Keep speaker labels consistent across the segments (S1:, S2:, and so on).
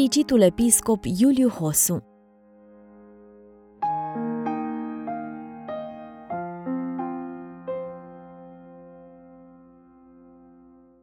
S1: fericitul episcop Iuliu Hosu.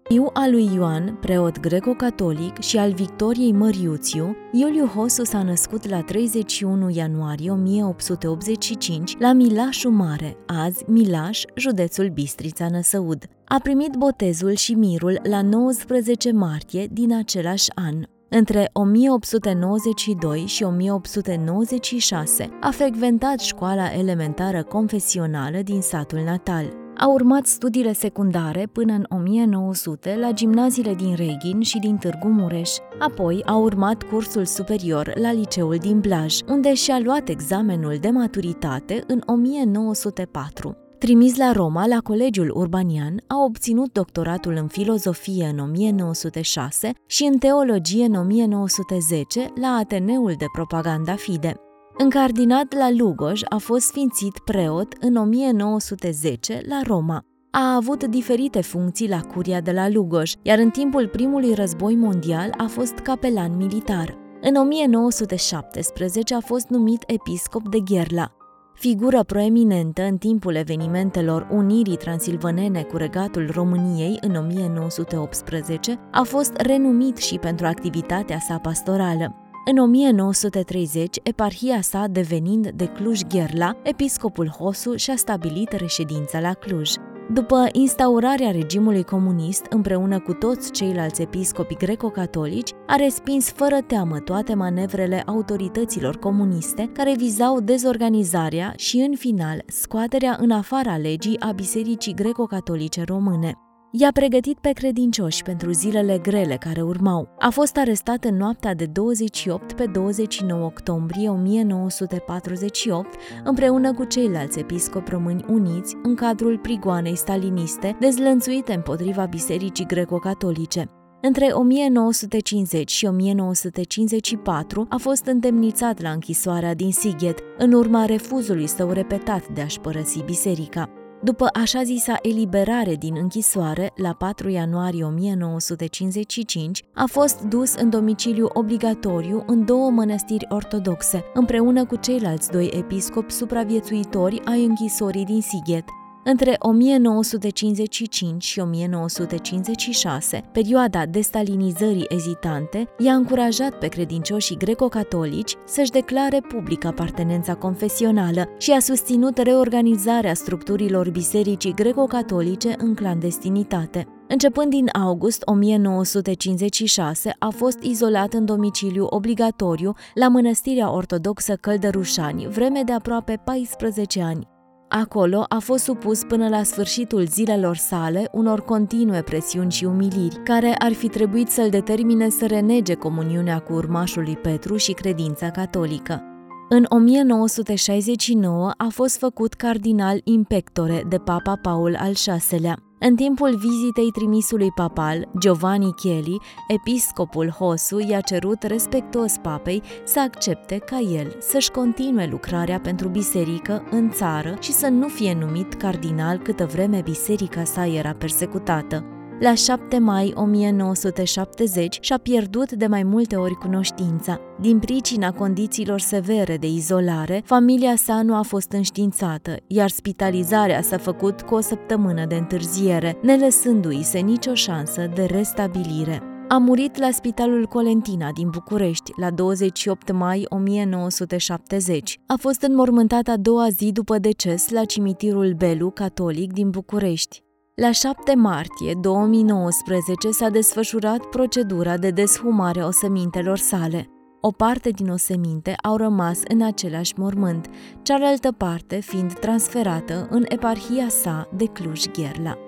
S1: Fiu al lui Ioan, preot greco-catolic, și al Victoriei Măriuțiu, Iuliu Hosu s-a născut la 31 ianuarie 1885 la Milașul Mare, azi Milaș, județul Bistrița Năsăud. A primit botezul și mirul la 19 martie din același an. Între 1892 și 1896 a frecventat școala elementară confesională din satul natal. A urmat studiile secundare până în 1900 la gimnaziile din Reghin și din Târgu Mureș. Apoi a urmat cursul superior la liceul din Blaj, unde și-a luat examenul de maturitate în 1904. Trimis la Roma, la Colegiul Urbanian, a obținut doctoratul în filozofie în 1906 și în teologie în 1910 la Ateneul de Propaganda Fide. Încardinat la Lugoj, a fost sfințit preot în 1910 la Roma. A avut diferite funcții la curia de la Lugoj, iar în timpul primului război mondial a fost capelan militar. În 1917 a fost numit episcop de Gherla. Figură proeminentă în timpul evenimentelor Unirii Transilvanene cu regatul României în 1918, a fost renumit și pentru activitatea sa pastorală. În 1930, eparhia sa devenind de Cluj-Gherla, episcopul Hosu și-a stabilit reședința la Cluj. După instaurarea regimului comunist, împreună cu toți ceilalți episcopi greco-catolici, a respins fără teamă toate manevrele autorităților comuniste care vizau dezorganizarea și, în final, scoaterea în afara legii a Bisericii greco-catolice române. I-a pregătit pe credincioși pentru zilele grele care urmau. A fost arestat în noaptea de 28 pe 29 octombrie 1948 împreună cu ceilalți episcopi români uniți în cadrul prigoanei staliniste dezlănțuite împotriva Bisericii greco-catolice. Între 1950 și 1954 a fost întemnițat la închisoarea din Sighet, în urma refuzului său repetat de a-și părăsi biserica. După așa zisa eliberare din închisoare, la 4 ianuarie 1955, a fost dus în domiciliu obligatoriu în două mănăstiri ortodoxe, împreună cu ceilalți doi episcopi supraviețuitori ai închisorii din Sighet, între 1955 și 1956, perioada destalinizării ezitante i-a încurajat pe credincioșii greco-catolici să-și declare public apartenența confesională și a susținut reorganizarea structurilor bisericii greco-catolice în clandestinitate. Începând din august 1956, a fost izolat în domiciliu obligatoriu la mănăstirea ortodoxă Căldărușani, vreme de aproape 14 ani. Acolo a fost supus până la sfârșitul zilelor sale unor continue presiuni și umiliri, care ar fi trebuit să-l determine să renege comuniunea cu urmașul lui Petru și credința catolică. În 1969 a fost făcut cardinal impectore de Papa Paul al VI-lea. În timpul vizitei trimisului papal, Giovanni Cheli, episcopul Hosu i-a cerut respectuos papei să accepte ca el să-și continue lucrarea pentru biserică în țară și să nu fie numit cardinal câtă vreme biserica sa era persecutată. La 7 mai 1970 și-a pierdut de mai multe ori cunoștința. Din pricina condițiilor severe de izolare, familia sa nu a fost înștiințată, iar spitalizarea s-a făcut cu o săptămână de întârziere, nelăsându-i se nicio șansă de restabilire. A murit la Spitalul Colentina din București la 28 mai 1970. A fost înmormântat a doua zi după deces la cimitirul Belu Catolic din București. La 7 martie 2019 s-a desfășurat procedura de deshumare osemintelor sale. O parte din oseminte au rămas în același mormânt, cealaltă parte fiind transferată în eparhia sa de Cluj-Gherla.